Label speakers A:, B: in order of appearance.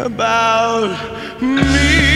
A: about me.